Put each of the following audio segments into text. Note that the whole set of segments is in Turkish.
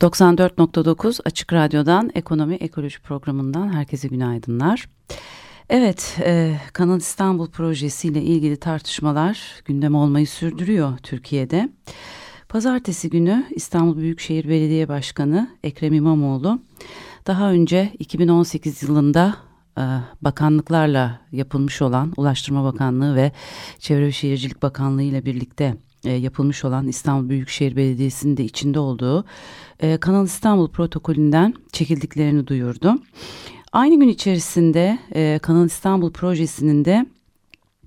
94.9 Açık Radyo'dan Ekonomi Ekoloji Programı'ndan herkese günaydınlar. Evet, e, Kanal İstanbul projesiyle ilgili tartışmalar gündem olmayı sürdürüyor Türkiye'de. Pazartesi günü İstanbul Büyükşehir Belediye Başkanı Ekrem İmamoğlu daha önce 2018 yılında e, bakanlıklarla yapılmış olan Ulaştırma Bakanlığı ve Çevre ve Şehircilik Bakanlığı ile birlikte e, yapılmış olan İstanbul Büyükşehir Belediyesi'nin de içinde olduğu e, Kanal İstanbul protokolünden çekildiklerini duyurdu. Aynı gün içerisinde e, Kanal İstanbul projesinin de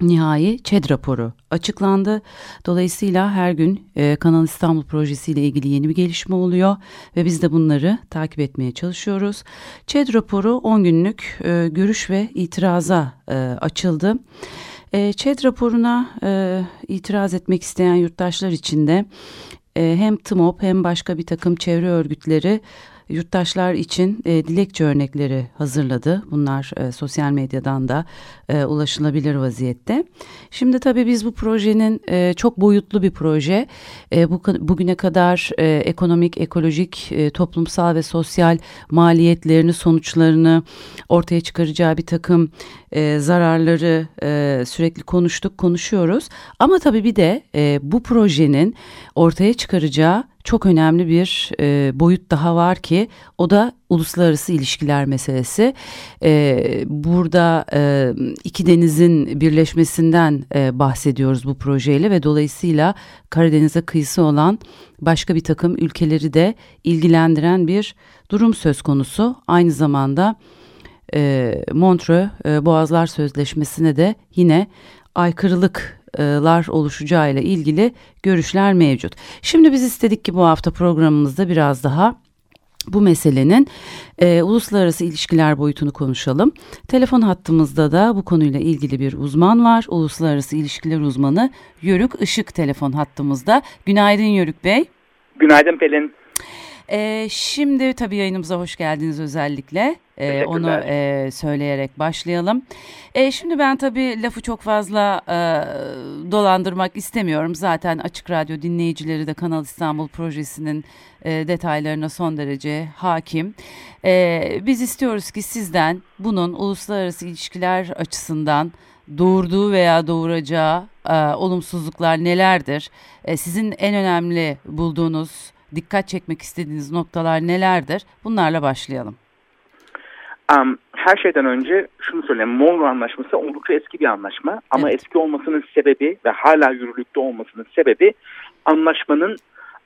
nihai ÇED raporu açıklandı. Dolayısıyla her gün Kanal İstanbul Projesi ile ilgili yeni bir gelişme oluyor ve biz de bunları takip etmeye çalışıyoruz. ÇED raporu 10 günlük görüş ve itiraza açıldı. E, ÇED raporuna e, itiraz etmek isteyen yurttaşlar için de e, hem TMOP hem başka bir takım çevre örgütleri yurttaşlar için e, dilekçe örnekleri hazırladı. Bunlar e, sosyal medyadan da e, ulaşılabilir vaziyette. Şimdi tabii biz bu projenin e, çok boyutlu bir proje. E, bu bugüne kadar e, ekonomik, ekolojik, e, toplumsal ve sosyal maliyetlerini, sonuçlarını ortaya çıkaracağı bir takım e, zararları e, sürekli konuştuk, konuşuyoruz. Ama tabii bir de e, bu projenin ortaya çıkaracağı çok önemli bir e, boyut daha var ki o da uluslararası ilişkiler meselesi. E, burada e, iki denizin birleşmesinden e, bahsediyoruz bu projeyle ve dolayısıyla Karadeniz'e kıyısı olan başka bir takım ülkeleri de ilgilendiren bir durum söz konusu. Aynı zamanda e, Montreux e, Boğazlar Sözleşmesi'ne de yine aykırılıklar oluşacağıyla ilgili görüşler mevcut. Şimdi biz istedik ki bu hafta programımızda biraz daha bu meselenin e, uluslararası ilişkiler boyutunu konuşalım. Telefon hattımızda da bu konuyla ilgili bir uzman var. Uluslararası ilişkiler uzmanı Yörük Işık telefon hattımızda. Günaydın Yörük Bey. Günaydın Pelin. E, şimdi tabii yayınımıza hoş geldiniz özellikle. E, onu e, söyleyerek başlayalım. E, şimdi ben tabii lafı çok fazla e, dolandırmak istemiyorum. Zaten Açık Radyo dinleyicileri de Kanal İstanbul projesinin e, detaylarına son derece hakim. E, biz istiyoruz ki sizden bunun uluslararası ilişkiler açısından doğurduğu veya doğuracağı e, olumsuzluklar nelerdir? E, sizin en önemli bulduğunuz dikkat çekmek istediğiniz noktalar nelerdir? Bunlarla başlayalım. Um, her şeyden önce şunu söyleyeyim. Monroe Anlaşması oldukça eski bir anlaşma. Ama evet. eski olmasının sebebi ve hala yürürlükte olmasının sebebi anlaşmanın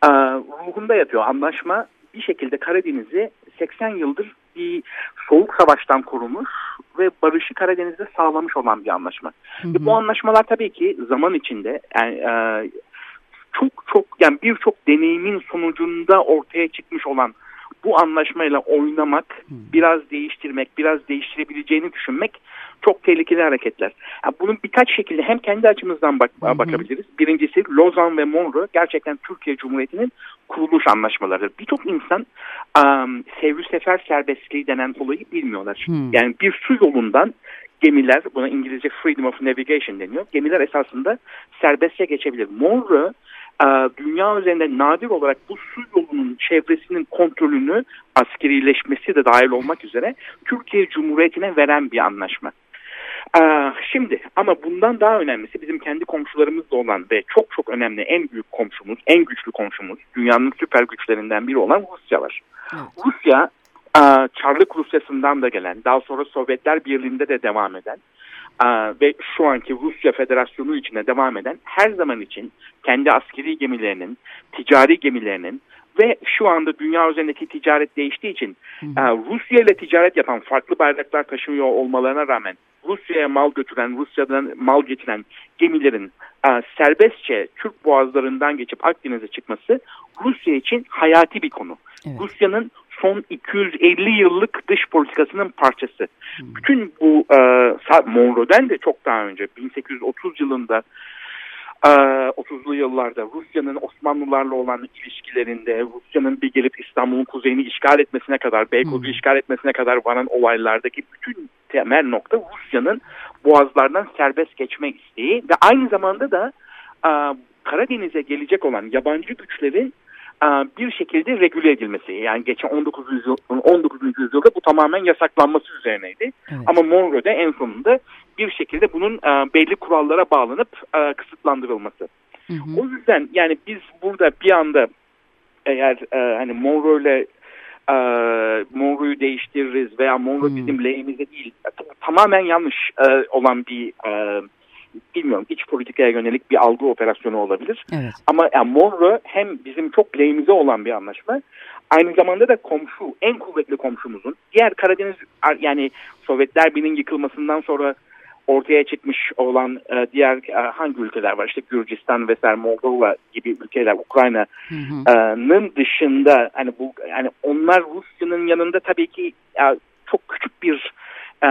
uh, ruhunda yatıyor. Anlaşma bir şekilde Karadeniz'i 80 yıldır bir soğuk savaştan korumuş ve barışı Karadeniz'de sağlamış olan bir anlaşma. Hı hı. Ve bu anlaşmalar tabii ki zaman içinde yani, e, çok çok yani birçok deneyimin sonucunda ortaya çıkmış olan bu anlaşmayla oynamak, biraz değiştirmek, biraz değiştirebileceğini düşünmek çok tehlikeli hareketler. Yani bunun birkaç şekilde hem kendi açımızdan bak bakabiliriz. Birincisi Lozan ve Monroe gerçekten Türkiye Cumhuriyeti'nin kuruluş anlaşmaları. Birçok insan um, sevri sefer serbestliği denen olayı bilmiyorlar. Hmm. Yani bir su yolundan gemiler, buna İngilizce freedom of navigation deniyor. Gemiler esasında serbestçe geçebilir. Monroe dünya üzerinde nadir olarak bu su yolunun çevresinin kontrolünü askerileşmesi de dahil olmak üzere Türkiye Cumhuriyeti'ne veren bir anlaşma. E, şimdi ama bundan daha önemlisi bizim kendi komşularımızla olan ve çok çok önemli en büyük komşumuz, en güçlü komşumuz, dünyanın süper güçlerinden biri olan Rusya var. Evet. Rusya Çarlık Rusyası'ndan da gelen, daha sonra Sovyetler Birliği'nde de devam eden ve şu anki Rusya Federasyonu içinde devam eden her zaman için kendi askeri gemilerinin, ticari gemilerinin Ve şu anda dünya üzerindeki ticaret değiştiği için e, Rusya ile ticaret yapan farklı bayraklar taşımıyor olmalarına rağmen Rusya'ya mal götüren, Rusya'dan mal getiren gemilerin e, serbestçe Türk boğazlarından geçip Akdeniz'e çıkması Rusya için hayati bir konu. Evet. Rusya'nın son 250 yıllık dış politikasının parçası. Hmm. Bütün bu e, Monroe'den de çok daha önce 1830 yılında 30'lu ee, yıllarda Rusya'nın Osmanlılarla olan ilişkilerinde, Rusya'nın bir gelip İstanbul'un kuzeyini işgal etmesine kadar, Beykoz'u hmm. işgal etmesine kadar varan olaylardaki bütün temel nokta Rusya'nın boğazlardan serbest geçme isteği ve aynı zamanda da Karadeniz'e gelecek olan yabancı güçlerin bir şekilde regüle edilmesi. Yani geçen 19. Yüzyıl, 19. yüzyılda bu tamamen yasaklanması üzerineydi. Evet. Ama Monroe'da en sonunda bir şekilde bunun belli kurallara bağlanıp kısıtlandırılması. Hı hı. O yüzden yani biz burada bir anda eğer hani Monroe'yle Monroe'yu değiştiririz veya Monroe hmm. bizim lehimize değil tamamen yanlış olan bir bilmiyorum iç politikaya yönelik bir algı operasyonu olabilir. Evet. Ama yani Monroe hem bizim çok lehimize olan bir anlaşma aynı zamanda da komşu en kuvvetli komşumuzun diğer Karadeniz yani Sovyetler Birliği'nin yıkılmasından sonra ortaya çıkmış olan e, diğer e, hangi ülkeler var işte Gürcistan vesaire Moldova gibi ülkeler Ukrayna'nın dışında hani bu yani onlar Rusya'nın yanında tabii ki e, çok küçük bir e,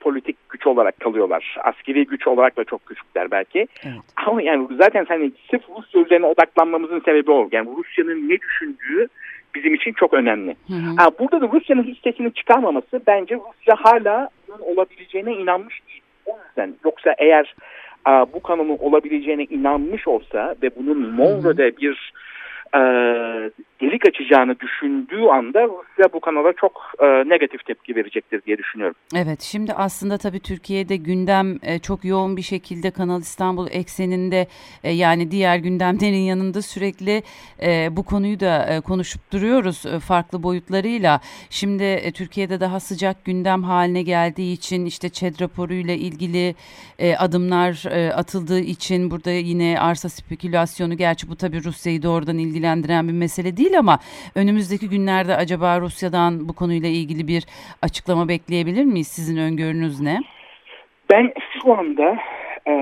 politik güç olarak kalıyorlar. Askeri güç olarak da çok küçükler belki. Evet. Ama yani zaten hani sırf Rusya üzerine odaklanmamızın sebebi o. Yani Rusya'nın ne düşündüğü bizim için çok önemli. Hı hı. Ha, burada da Rusya'nın hissesini çıkarmaması bence Rusya hala olabileceğine inanmış değil. O yüzden yoksa eğer a, bu kanalın olabileceğine inanmış olsa ve bunun Monroe'de bir e, delik açacağını düşündüğü anda Rusya bu kanala çok e, negatif tepki verecektir diye düşünüyorum. Evet şimdi aslında tabii Türkiye'de gündem e, çok yoğun bir şekilde Kanal İstanbul ekseninde e, yani diğer gündemlerin yanında sürekli e, bu konuyu da e, konuşup duruyoruz e, farklı boyutlarıyla. Şimdi e, Türkiye'de daha sıcak gündem haline geldiği için işte ÇED raporuyla ilgili e, adımlar e, atıldığı için burada yine arsa spekülasyonu gerçi bu tabii Rusya'yı doğrudan ilgilendiren bir mesele değil ama önümüzdeki günlerde acaba Rusya'dan bu konuyla ilgili bir açıklama bekleyebilir miyiz? Sizin öngörünüz ne? Ben şu anda e,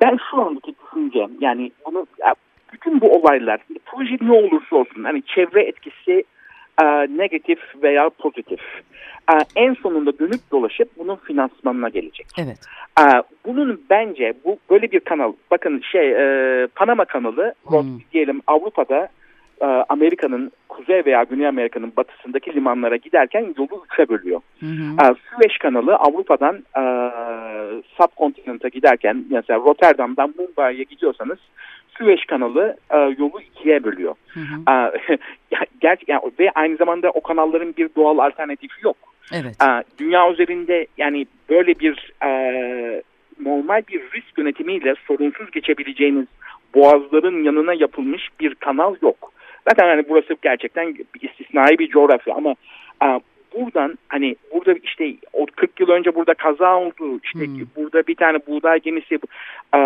ben şu andaki düşüncem yani bunu bütün bu olaylar proje ne olursa olsun hani çevre etkisi e, negatif veya pozitif e, en sonunda dönüp dolaşıp bunun finansmanına gelecek. Evet. E, bunun bence bu böyle bir kanal bakın şey e, Panama kanalı hmm. diyelim Avrupa'da Amerika'nın kuzey veya Güney Amerika'nın batısındaki limanlara giderken yolu üçe bölüyor. Hı hı. E, Süveyş kanalı Avrupa'dan e, subkontinente giderken mesela Rotterdam'dan Mumbai'ye gidiyorsanız Süveyş kanalı e, yolu ikiye bölüyor. Hı hı. E, ger yani, ve aynı zamanda o kanalların bir doğal alternatifi yok. Evet. E, dünya üzerinde yani böyle bir e, normal bir risk yönetimiyle sorunsuz geçebileceğiniz boğazların yanına yapılmış bir kanal yok. Zaten hani burası gerçekten istisnai bir coğrafya ama a, buradan hani burada işte o 40 yıl önce burada kaza oldu işte hmm. burada bir tane buğday gemisi a,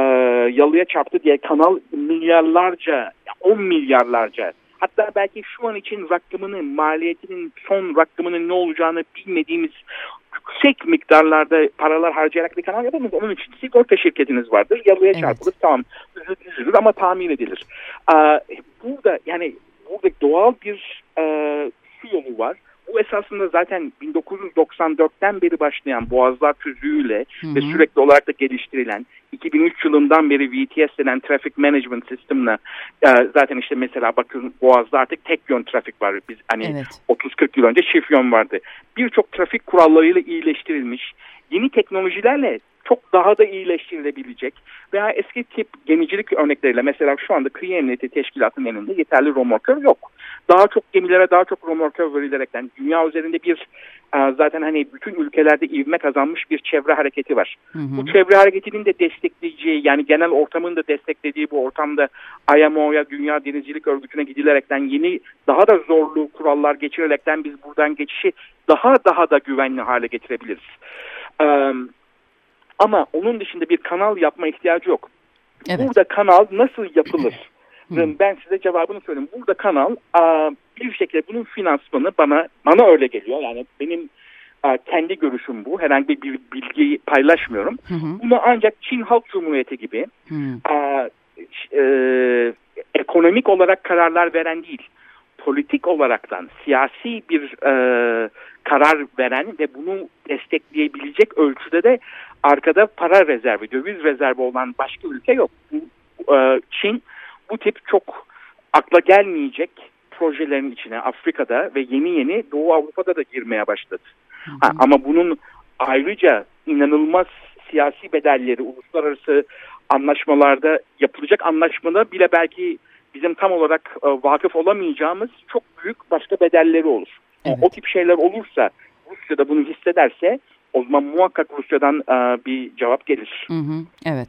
yalıya çarptı diye kanal milyarlarca 10 milyarlarca hatta belki şu an için rakamının maliyetinin son rakamının ne olacağını bilmediğimiz yüksek miktarlarda paralar harcayarak bir kanal yapamaz. Onun için sigorta şirketiniz vardır. Yalıya evet. çarpılır tamam üzülür ama tamir edilir. Aa, burada yani burada doğal bir e, su yolu var. Bu esasında zaten 1994'ten beri başlayan Boğazlar Tüzüğü'yle ve sürekli olarak da geliştirilen 2003 yılından beri VTS denen Traffic Management System'la e, zaten işte mesela bakın Boğaz'da artık tek yön trafik var. Biz hani evet. 30-40 yıl önce çift yön vardı. Birçok trafik kurallarıyla iyileştirilmiş yeni teknolojilerle çok daha da iyileştirilebilecek veya eski tip gemicilik örnekleriyle mesela şu anda kıyı emniyeti teşkilatının elinde yeterli romorkör yok. Daha çok gemilere daha çok romorkör verilerekten dünya üzerinde bir e, zaten hani bütün ülkelerde ivme kazanmış bir çevre hareketi var. Hı hı. Bu çevre hareketinin de destekleyeceği yani genel ortamın da desteklediği bu ortamda IMO'ya Dünya Denizcilik Örgütü'ne gidilerekten yeni daha da zorlu kurallar geçirilerekten biz buradan geçişi daha daha da güvenli hale getirebiliriz. Um, ama onun dışında bir kanal yapma ihtiyacı yok. Evet. Burada kanal nasıl yapılır? Hmm. Ben size cevabını söyleyeyim. Burada kanal bir şekilde bunun finansmanı bana bana öyle geliyor. Yani benim kendi görüşüm bu. Herhangi bir bilgiyi paylaşmıyorum. Hı hı. Bunu ancak Çin Halk Cumhuriyeti gibi hı. e, ekonomik olarak kararlar veren değil, politik olaraktan siyasi bir e, karar veren ve bunu destekleyebilecek ölçüde de arkada para rezervi, döviz rezervi olan başka ülke yok. E, Çin bu tip çok akla gelmeyecek projelerin içine Afrika'da ve yeni yeni Doğu Avrupa'da da girmeye başladı. Ha, ama bunun ayrıca inanılmaz siyasi bedelleri, uluslararası anlaşmalarda yapılacak anlaşmada bile belki bizim tam olarak e, vakıf olamayacağımız çok büyük başka bedelleri olur. Evet. O tip şeyler olursa Rusya da bunu hissederse o zaman muhakkak Rusya'dan e, bir cevap gelir. Hı hı, evet.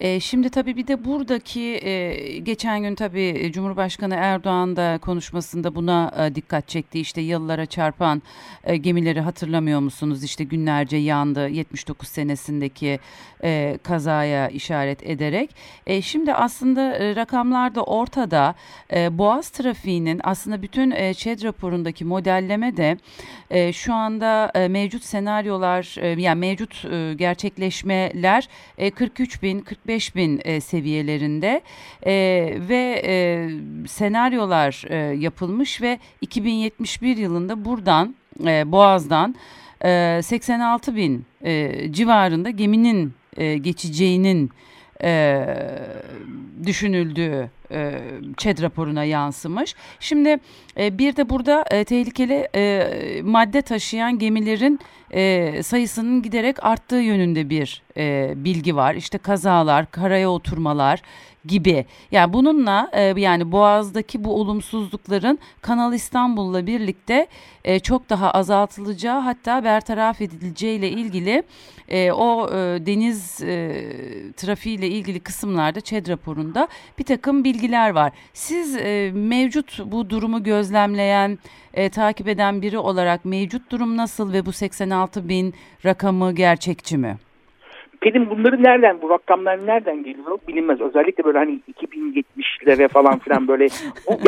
E, şimdi tabii bir de buradaki e, geçen gün tabii Cumhurbaşkanı Erdoğan da konuşmasında buna e, dikkat çekti. İşte yıllara çarpan e, gemileri hatırlamıyor musunuz? İşte günlerce yandı 79 senesindeki e, kazaya işaret ederek. E, şimdi aslında e, rakamlar da ortada. E, Boğaz trafiğinin aslında bütün e, ÇED raporundaki modelleme de e, şu anda e, mevcut senaryolar e, yani mevcut e, gerçekleşmeler e, 43 bin 45 bin e, seviyelerinde. E, ve e, senaryolar e, yapılmış ve 2071 yılında buradan e, Boğaz'dan e, 86 bin e, civarında geminin e, geçeceğinin e, düşünüldüğü e, ÇED raporuna yansımış. Şimdi e, bir de burada e, tehlikeli madde taşıyan gemilerin sayısının giderek arttığı yönünde bir bilgi var. İşte kazalar, karaya oturmalar gibi. Yani bununla yani Boğaz'daki bu olumsuzlukların Kanal İstanbul'la birlikte çok daha azaltılacağı hatta bertaraf edileceği ile ilgili o deniz e, trafiği ile ilgili kısımlarda ÇED raporunda bir takım bilgiler var. Siz e, mevcut bu durumu gözlemleyen, e, takip eden biri olarak mevcut durum nasıl ve bu 86 bin rakamı gerçekçi mi? Pelin bunları nereden, bu rakamlar nereden geliyor bilinmez. Özellikle böyle hani 2070'lere falan filan böyle.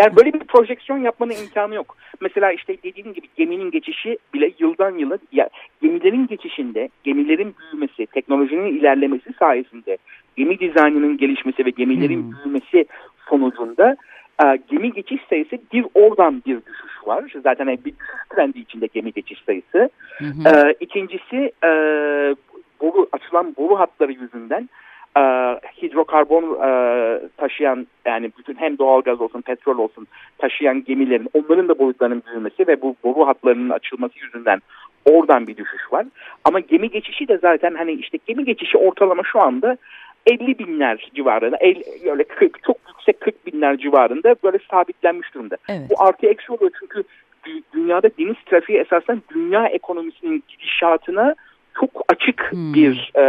yani böyle bir projeksiyon yapmanın imkanı yok. Mesela işte dediğim gibi geminin geçişi bile yıldan yıla, ya, gemilerin geçişinde, gemilerin büyümesi, teknolojinin ilerlemesi sayesinde, gemi dizaynının gelişmesi ve gemilerin hmm. büyümesi sonucunda e, gemi geçiş sayısı bir oradan bir düşüş var. Zaten bir düşüş trendi içinde gemi geçiş sayısı. Hı hı. E, ikincisi e, boru açılan boru hatları yüzünden e, hidrokarbon e, taşıyan yani bütün hem doğalgaz olsun petrol olsun taşıyan gemilerin onların da boyutlarının büyümesi ve bu boru hatlarının açılması yüzünden oradan bir düşüş var. Ama gemi geçişi de zaten hani işte gemi geçişi ortalama şu anda 50 binler civarında, 50, öyle 40, çok yüksek 40 binler civarında böyle sabitlenmiş durumda. Evet. Bu artı eksi oluyor çünkü dünyada deniz trafiği esasen dünya ekonomisinin gidişatına çok açık hmm. bir e,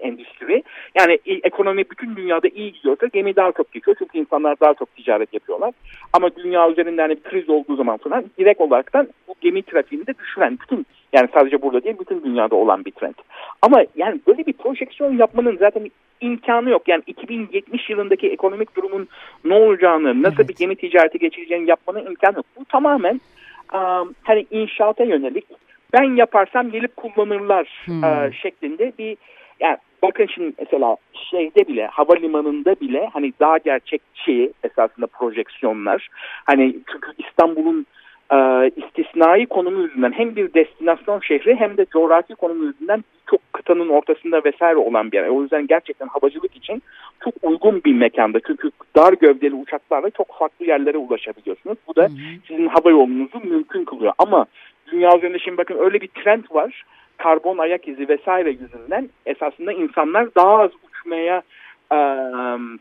endüstri. Yani ekonomi bütün dünyada iyi gidiyorsa gemi daha çok geçiyor. Çünkü insanlar daha çok ticaret yapıyorlar. Ama dünya üzerinde hani bir kriz olduğu zaman falan direkt olaraktan bu gemi trafiğini de düşüren bütün yani sadece burada değil bütün dünyada olan bir trend. Ama yani böyle bir projeksiyon yapmanın zaten imkanı yok. Yani 2070 yılındaki ekonomik durumun ne olacağını, nasıl evet. bir gemi ticareti geçireceğini yapmanın imkanı yok. Bu tamamen um, hani inşaata yönelik ben yaparsam gelip kullanırlar hmm. e, şeklinde bir yani bakın şimdi mesela şeyde bile havalimanında bile hani daha gerçekçi esasında projeksiyonlar hani çünkü İstanbul'un e, istisnai konumu yüzünden hem bir destinasyon şehri hem de coğrafi konumu yüzünden çok kıtanın ortasında vesaire olan bir yer. O yüzden gerçekten havacılık için çok uygun bir mekanda. Çünkü dar gövdeli uçaklarla çok farklı yerlere ulaşabiliyorsunuz. Bu da hı hı. sizin hava yolunuzu mümkün kılıyor. Ama dünya üzerinde şimdi bakın öyle bir trend var. Karbon ayak izi vesaire yüzünden esasında insanlar daha az uçmaya e,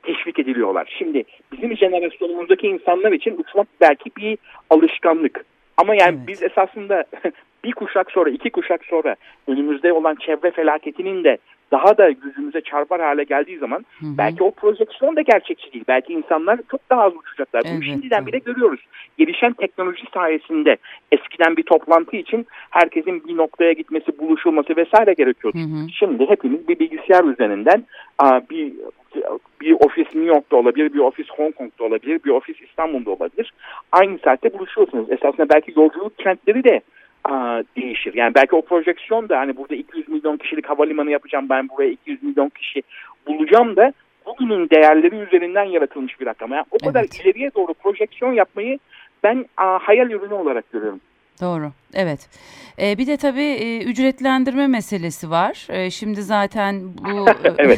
teşvik ediliyorlar. Şimdi bizim jenerasyonumuzdaki insanlar için uçmak belki bir alışkanlık. Ama yani evet. biz esasında bir kuşak sonra, iki kuşak sonra önümüzde olan çevre felaketinin de daha da yüzümüze çarpar hale geldiği zaman hı hı. belki o projeksiyon da gerçekçi değil. Belki insanlar çok daha az uçacaklar. Evet, Bunu şimdiden bile görüyoruz. Gelişen teknoloji sayesinde eskiden bir toplantı için herkesin bir noktaya gitmesi, buluşulması vesaire gerekiyordu. Hı hı. Şimdi hepimiz bir bilgisayar üzerinden bir bir ofis New York'ta olabilir, bir ofis Hong Kong'da olabilir, bir ofis İstanbul'da olabilir. Aynı saatte buluşuyorsunuz. Esasında belki yolculuk kentleri de a, değişir. Yani belki o projeksiyon da hani burada 200 milyon kişilik havalimanı yapacağım ben buraya 200 milyon kişi bulacağım da bugünün değerleri üzerinden yaratılmış bir rakam. Yani o evet. kadar ileriye doğru projeksiyon yapmayı ben a, hayal ürünü olarak görüyorum. Doğru. Evet. Ee, bir de tabii e, ücretlendirme meselesi var. E, şimdi zaten bu e,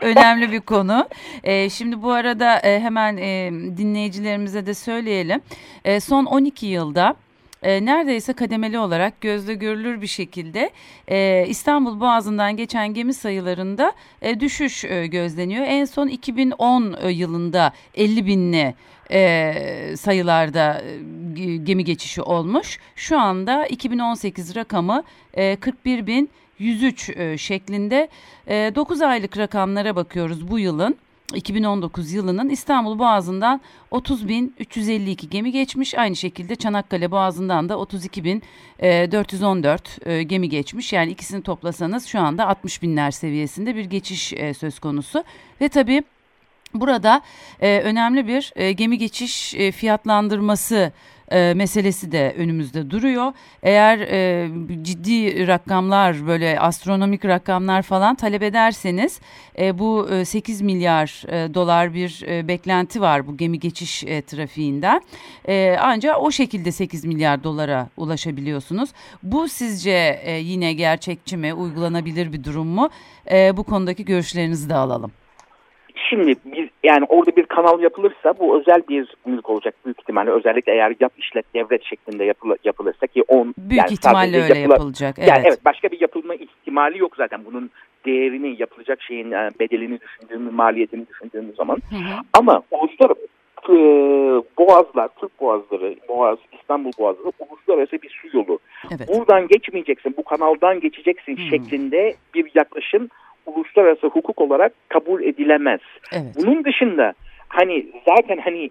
önemli bir konu. E, şimdi bu arada e, hemen e, dinleyicilerimize de söyleyelim. E, son 12 yılda e, neredeyse kademeli olarak gözle görülür bir şekilde e, İstanbul Boğazı'ndan geçen gemi sayılarında e, düşüş e, gözleniyor. En son 2010 yılında 50 binli e, sayılarda e, gemi geçişi olmuş. Şu anda 2018 rakamı e, 41 bin 103 e, şeklinde e, 9 aylık rakamlara bakıyoruz bu yılın. 2019 yılının İstanbul Boğazı'ndan 30.352 gemi geçmiş. Aynı şekilde Çanakkale Boğazı'ndan da 32.414 e, e, gemi geçmiş. Yani ikisini toplasanız şu anda 60 binler seviyesinde bir geçiş e, söz konusu. Ve tabii burada önemli bir gemi geçiş fiyatlandırması e, meselesi de önümüzde duruyor. Eğer e, ciddi rakamlar böyle astronomik rakamlar falan talep ederseniz e, bu e, 8 milyar e, dolar bir e, beklenti var bu gemi geçiş e, trafiğinden. E, ancak o şekilde 8 milyar dolara ulaşabiliyorsunuz. Bu sizce e, yine gerçekçi mi, uygulanabilir bir durum mu? E, bu konudaki görüşlerinizi de alalım. Şimdi bir, yani orada bir kanal yapılırsa bu özel bir mülk olacak büyük ihtimalle. Özellikle eğer yap işlet devlet şeklinde yapıl, yapılırsa ki on büyük yani ihtimalle öyle yapıla, yapılacak. Evet. Yani evet başka bir yapılma ihtimali yok zaten bunun değerini yapılacak şeyin e, bedelini düşündüğümüz maliyetini düşündüğümüz zaman. Hı hı. Ama uluslararası e, boğazlar, Türk boğazları, Boğaz, İstanbul boğazları uluslararası bir su yolu. Evet. Buradan geçmeyeceksin, bu kanaldan geçeceksin hmm. şeklinde bir yaklaşım uluslararası hukuk olarak kabul edilemez. Evet. Bunun dışında hani zaten hani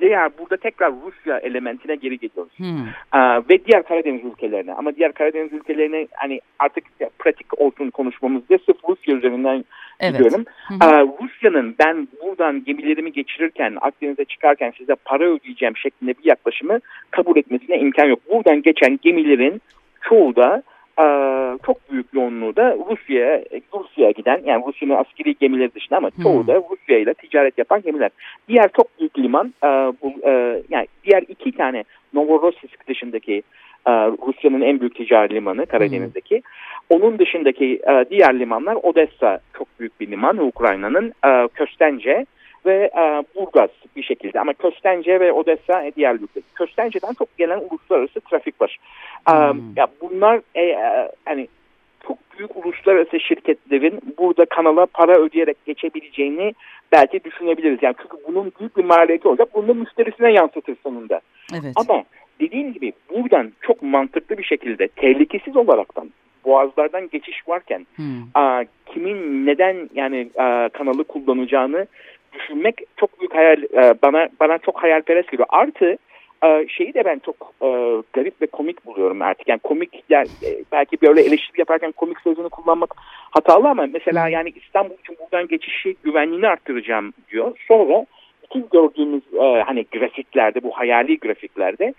veya burada tekrar Rusya elementine geri geliyoruz. Hmm. Ee, ve diğer Karadeniz ülkelerine. Ama diğer Karadeniz ülkelerine hani artık pratik olsun konuşmamızda sırf Rusya üzerinden evet. gidiyorum. Ee, Rusya'nın ben buradan gemilerimi geçirirken Akdeniz'e çıkarken size para ödeyeceğim şeklinde bir yaklaşımı kabul etmesine imkan yok. Buradan geçen gemilerin çoğu da çok büyük yoğunluğu da Rusya'ya Rusya'ya giden yani Rusya'nın askeri gemileri dışında ama çoğu da Rusya ile ticaret yapan gemiler. Diğer çok büyük liman e, bu, e, yani diğer iki tane Novorossiysk dışındaki e, Rusya'nın en büyük ticari limanı Karadeniz'deki. Hmm. Onun dışındaki diğer limanlar Odessa çok büyük bir liman Ukrayna'nın Köstence ve e, Burgaz bir şekilde ama Köstence ve Odessa e, diğer ülke. Köstence'den çok gelen uluslararası trafik var. E, hmm. ya bunlar e, e, hani çok büyük uluslararası şirketlerin burada kanala para ödeyerek geçebileceğini belki düşünebiliriz. Yani çünkü bunun büyük bir maliyeti olacak. Bunu müşterisine yansıtır sonunda. Evet. Ama dediğim gibi buradan çok mantıklı bir şekilde tehlikesiz olaraktan boğazlardan geçiş varken hmm. a, kimin neden yani a, kanalı kullanacağını düşünmek çok büyük hayal e, bana bana çok hayalperest geliyor. Artı e, şeyi de ben çok e, garip ve komik buluyorum artık. Yani komik yani belki böyle eleştiri yaparken komik sözünü kullanmak hatalı ama mesela yani İstanbul için buradan geçişi güvenliğini arttıracağım diyor. Sonra bütün gördüğümüz hani grafiklerde bu hayali grafiklerde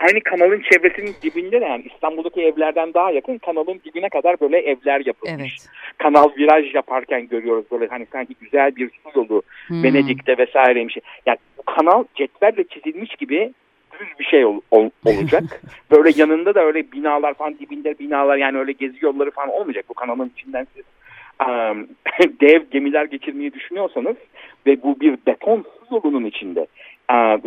aynı kanalın çevresinin dibinde de yani İstanbul'daki evlerden daha yakın kanalın dibine kadar böyle evler yapılmış. Evet. Kanal viraj yaparken görüyoruz böyle hani sanki güzel bir su yolu hmm. Venedik'te vesaireymiş. Yani bu kanal cetvelle çizilmiş gibi düz bir şey ol, ol, olacak. böyle yanında da öyle binalar falan dibinde binalar yani öyle gezi yolları falan olmayacak bu kanalın içinden siz um, dev gemiler geçirmeyi düşünüyorsanız ve bu bir beton yolunun içinde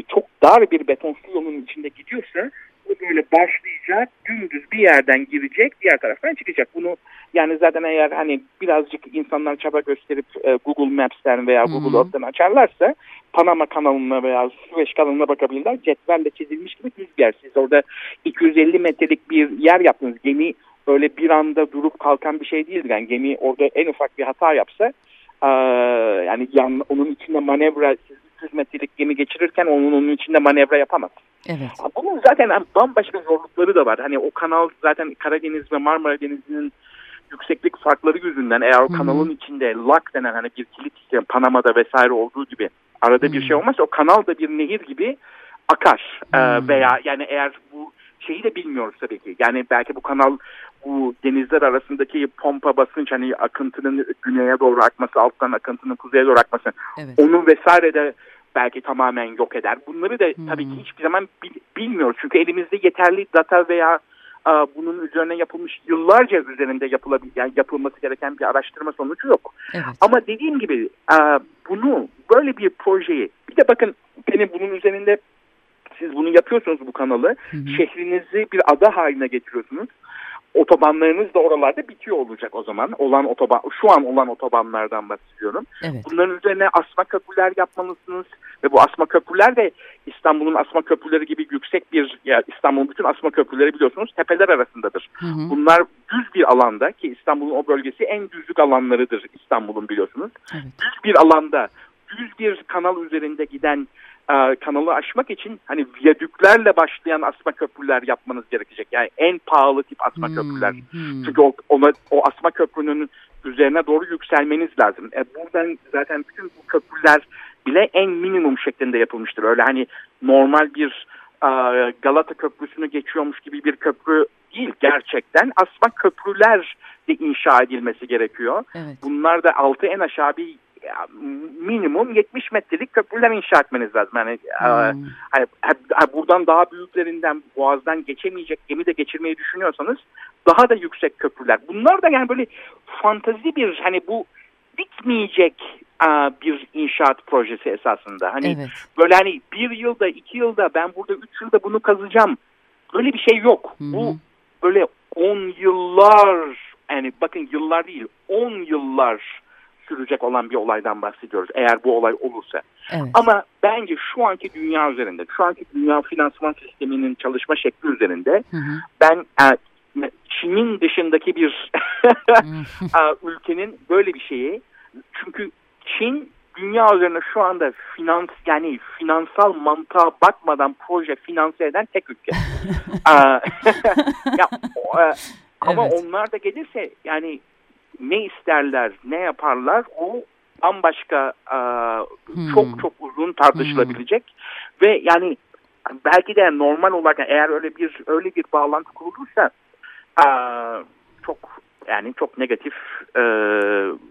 çok dar bir beton su yolunun içinde gidiyorsa bu böyle başlayacak, dümdüz bir yerden girecek, diğer taraftan çıkacak. Bunu yani zaten eğer hani birazcık insanlar çaba gösterip e, Google Maps'ten veya Google Earth'ten açarlarsa Panama kanalına veya Süveyş kanalına bakabilirler. Cetvelle çizilmiş gibi düz bir yer. Siz orada 250 metrelik bir yer yaptınız. Gemi öyle bir anda durup kalkan bir şey değildir. Yani gemi orada en ufak bir hata yapsa yani yan, onun içinde manevra 300 metrelik gemi geçirirken onun onun içinde manevra yapamaz. Evet. Bunun zaten bambaşka zorlukları da var. Hani o kanal zaten Karadeniz ve Marmara Denizi'nin yükseklik farkları yüzünden eğer o kanalın içinde lock denen hani bir kilit sistemi Panama'da vesaire olduğu gibi arada bir şey olmazsa o kanal da bir nehir gibi akar. Ee, veya yani eğer bu şeyi de bilmiyoruz tabii ki. Yani belki bu kanal bu denizler arasındaki pompa basınç hani akıntının güneye doğru akması, alttan akıntının kuzeye doğru akması evet. onu vesaire de belki tamamen yok eder. Bunları da hmm. tabii ki hiçbir zaman bil, bilmiyoruz. Çünkü elimizde yeterli data veya a, bunun üzerine yapılmış yıllarca üzerinde yapılabil, yani yapılması gereken bir araştırma sonucu yok. Evet. Ama dediğim gibi a, bunu böyle bir projeyi bir de bakın benim bunun üzerinde siz bunu yapıyorsunuz bu kanalı. Hı hı. Şehrinizi bir ada haline getiriyorsunuz otobanlarınız da oralarda bitiyor olacak o zaman. Olan otoban şu an olan otobanlardan bahsediyorum. Evet. Bunların üzerine asma köprüler yapmalısınız ve bu asma köprüler de İstanbul'un asma köprüleri gibi yüksek bir ya İstanbul'un bütün asma köprüleri biliyorsunuz tepeler arasındadır. Hı hı. Bunlar düz bir alanda ki İstanbul'un o bölgesi en düzlük alanlarıdır İstanbul'un biliyorsunuz. Evet. Düz bir alanda düz bir kanal üzerinde giden e, kanalı aşmak için hani viyadüklerle başlayan asma köprüler yapmanız gerekecek. Yani en pahalı tip asma hmm, köprüler. Hmm. Çünkü o, ona, o asma köprünün üzerine doğru yükselmeniz lazım. E, buradan zaten bütün bu köprüler bile en minimum şeklinde yapılmıştır. Öyle hani normal bir e, Galata Köprüsü'nü geçiyormuş gibi bir köprü değil gerçekten. Asma köprüler de inşa edilmesi gerekiyor. Evet. Bunlar da altı en aşağı bir minimum 70 metrelik köprüler inşa etmeniz lazım. Yani e, hmm. hani, buradan daha büyüklerinden boğazdan geçemeyecek gemi de geçirmeyi düşünüyorsanız daha da yüksek köprüler. Bunlar da yani böyle fantazi bir hani bu bitmeyecek bir inşaat projesi esasında. Hani evet. böyle hani bir yılda iki yılda ben burada üç yılda bunu kazacağım. Böyle bir şey yok. Hı Bu böyle on yıllar yani bakın yıllar değil on yıllar sürecek olan bir olaydan bahsediyoruz eğer bu olay olursa. Evet. Ama bence şu anki dünya üzerinde, şu anki dünya finansman sisteminin çalışma şekli üzerinde hı hı. ben e, Çin'in dışındaki bir e, ülkenin böyle bir şeyi çünkü Çin dünya üzerinde şu anda finans yani finansal mantığa bakmadan proje finanse eden tek ülke. ya, e, ama evet. onlar da gelirse yani ne isterler, ne yaparlar o bambaşka e, hmm. çok çok uzun tartışılabilecek hmm. ve yani belki de normal olarak eğer öyle bir öyle bir bağlantı kurulursa e, çok yani çok negatif e,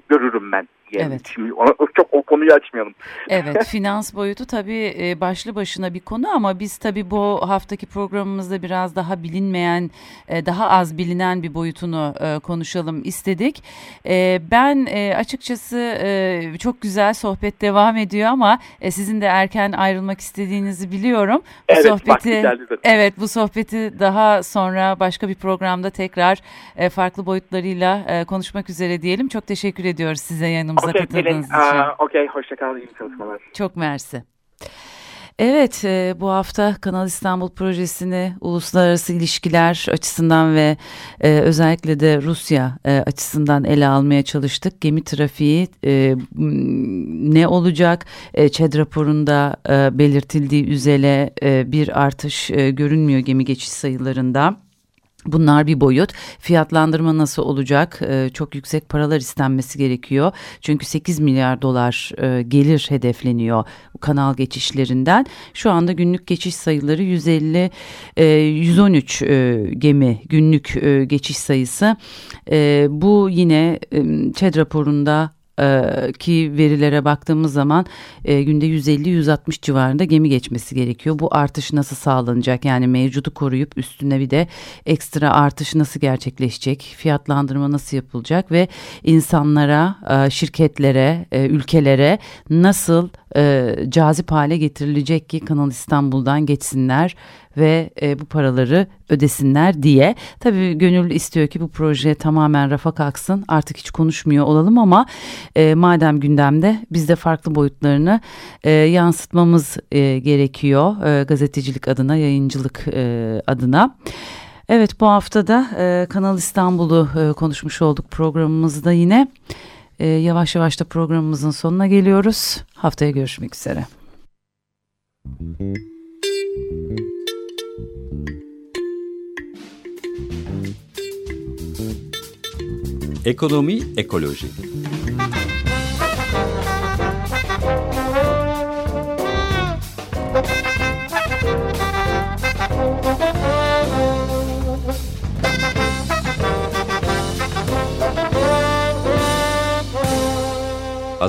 görürüm ben. Yani evet. Şimdi ona, çok o konuyu açmayalım. Evet finans boyutu tabii e, başlı başına bir konu ama biz tabii bu haftaki programımızda biraz daha bilinmeyen e, daha az bilinen bir boyutunu e, konuşalım istedik. Ben açıkçası çok güzel sohbet devam ediyor ama sizin de erken ayrılmak istediğinizi biliyorum. Bu evet, sohbeti Evet bu sohbeti daha sonra başka bir programda tekrar farklı boyutlarıyla konuşmak üzere diyelim. Çok teşekkür ediyoruz size yanımıza okay, katıldığınız için. Uh, Okey, hoşçakalın. İyi çalışmalar. Çok mersi. Evet e, bu hafta Kanal İstanbul projesini uluslararası ilişkiler açısından ve e, özellikle de Rusya e, açısından ele almaya çalıştık. Gemi trafiği e, ne olacak? E, ÇED raporunda e, belirtildiği üzere e, bir artış e, görünmüyor gemi geçiş sayılarında. Bunlar bir boyut. Fiyatlandırma nasıl olacak? Ee, çok yüksek paralar istenmesi gerekiyor. Çünkü 8 milyar dolar e, gelir hedefleniyor kanal geçişlerinden. Şu anda günlük geçiş sayıları 150 e, 113 e, gemi günlük e, geçiş sayısı. E, bu yine e, ÇED raporunda ki verilere baktığımız zaman e, günde 150-160 civarında gemi geçmesi gerekiyor. Bu artış nasıl sağlanacak? Yani mevcudu koruyup üstüne bir de ekstra artış nasıl gerçekleşecek? Fiyatlandırma nasıl yapılacak ve insanlara, e, şirketlere, e, ülkelere nasıl e, cazip hale getirilecek ki Kanal İstanbul'dan geçsinler ve e, bu paraları ödesinler diye. Tabii gönül istiyor ki bu proje tamamen rafa kalksın artık hiç konuşmuyor olalım ama e, madem gündemde biz de farklı boyutlarını e, yansıtmamız e, gerekiyor e, gazetecilik adına yayıncılık e, adına. Evet bu hafta da e, Kanal İstanbul'u e, konuşmuş olduk programımızda yine. E, yavaş yavaş da programımızın sonuna geliyoruz. Haftaya görüşmek üzere. Ekonomi Ekoloji